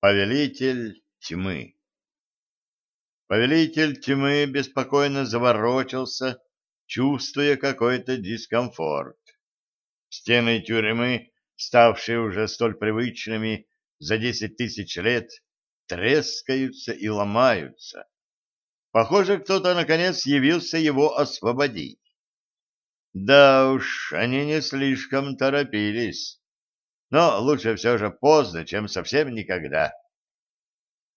Повелитель тьмы Повелитель тьмы беспокойно заворочился, чувствуя какой-то дискомфорт. Стены тюрьмы, ставшие уже столь привычными за десять тысяч лет, трескаются и ломаются. Похоже, кто-то наконец явился его освободить. Да уж, они не слишком торопились но лучше все же поздно, чем совсем никогда.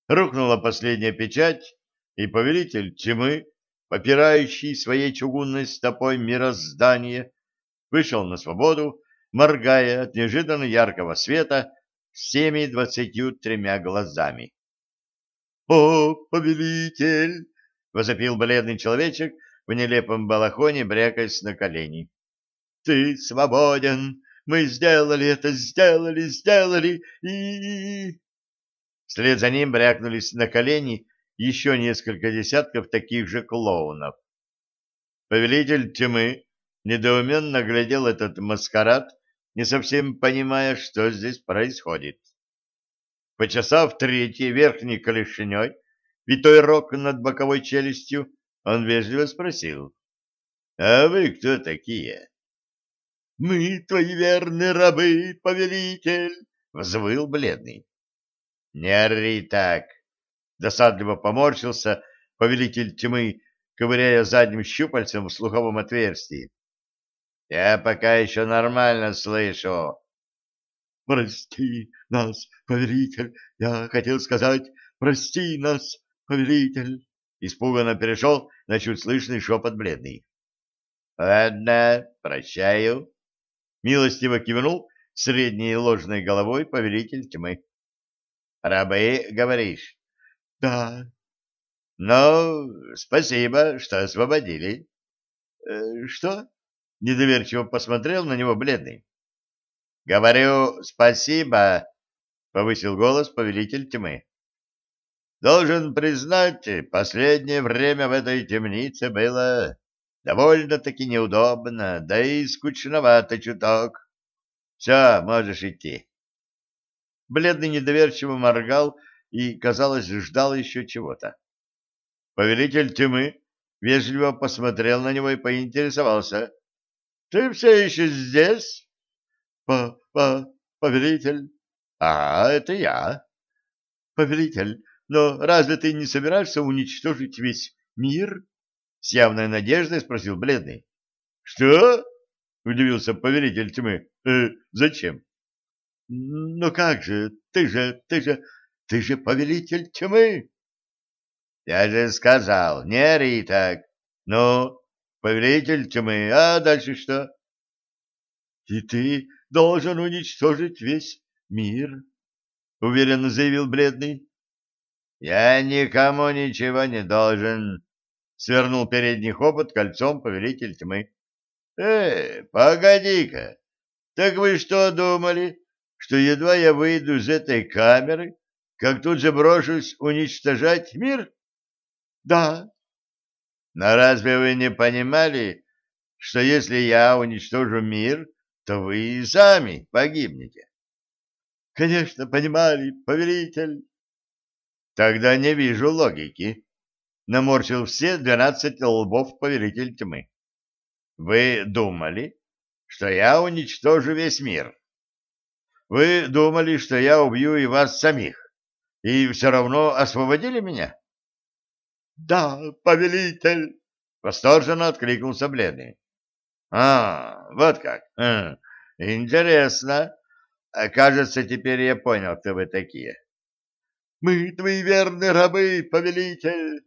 Рухнула последняя печать, и повелитель тьмы, попирающий своей чугунной стопой мироздание, вышел на свободу, моргая от неожиданно яркого света всеми двадцатью тремя глазами. — О, повелитель! — возопил бледный человечек в нелепом балахоне, брякаясь на колени. — Ты свободен! Мы сделали это, сделали, сделали, и... Вслед за ним брякнулись на колени еще несколько десятков таких же клоунов. Повелитель тьмы недоуменно глядел этот маскарад, не совсем понимая, что здесь происходит. Почесав третьей верхней клешней, витой рог над боковой челюстью, он вежливо спросил, «А вы кто такие?» Мы твои верные рабы, повелитель, — взвыл бледный. — Не ори так! — досадливо поморщился повелитель тьмы, ковыряя задним щупальцем в слуховом отверстии. — Я пока еще нормально слышу. — Прости нас, повелитель, я хотел сказать, прости нас, повелитель. Испуганно перешел на чуть слышный шепот бледный. — Ладно, прощаю, Милостиво кивнул средней ложной головой повелитель тьмы. «Рабы, говоришь?» «Да». «Ну, спасибо, что освободили». «Э, «Что?» — недоверчиво посмотрел на него бледный. «Говорю, спасибо», — повысил голос повелитель тьмы. «Должен признать, последнее время в этой темнице было Довольно-таки неудобно, да и скучновато чуток. Все, можешь идти. Бледный недоверчиво моргал и, казалось, ждал еще чего-то. Повелитель тьмы вежливо посмотрел на него и поинтересовался. — Ты все еще здесь? По — По... Повелитель. — А, это я. — Повелитель, но разве ты не собираешься уничтожить весь мир? — с явной надеждой спросил бледный. Что? удивился повелитель тьмы. Э, зачем? Ну как же, ты же, ты же, ты же повелитель тьмы. Я же сказал, не ори так. Ну, повелитель тьмы, а дальше что? И ты должен уничтожить весь мир, уверенно заявил бледный. Я никому ничего не должен, свернул передний хобот кольцом повелитель тьмы. — Э, погоди-ка, так вы что думали, что едва я выйду из этой камеры, как тут же брошусь уничтожать мир? — Да. — Но разве вы не понимали, что если я уничтожу мир, то вы и сами погибнете? — Конечно, понимали, повелитель. — Тогда не вижу логики наморщил все двенадцать лбов повелитель тьмы. Вы думали, что я уничтожу весь мир? Вы думали, что я убью и вас самих, и все равно освободили меня? — Да, повелитель! — восторженно откликнулся бледный. — А, вот как. Хм, интересно. Кажется, теперь я понял, кто вы такие. — Мы твои верные рабы, повелитель!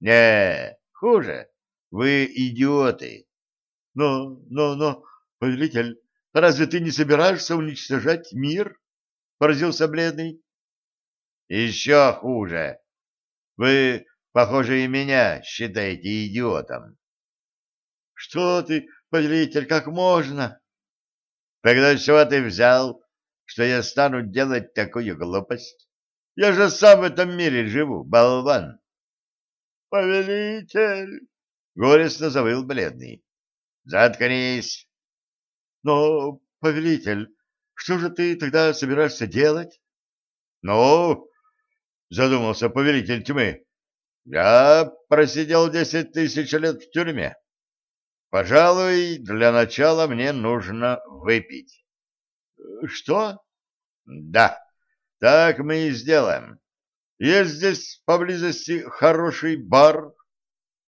Не, хуже. Вы идиоты. Но, но, но, повелитель, разве ты не собираешься уничтожать мир? Поразился бледный. Еще хуже. Вы, похоже, и меня считаете идиотом. Что ты, повелитель, как можно? Тогда чего ты взял, что я стану делать такую глупость? Я же сам в этом мире живу, болван. «Повелитель!» — горестно завыл бледный. «Заткнись!» «Но, повелитель, что же ты тогда собираешься делать?» Ну, задумался повелитель тьмы, я просидел десять тысяч лет в тюрьме. Пожалуй, для начала мне нужно выпить. Что? Да, так мы и сделаем. Есть здесь поблизости хороший бар,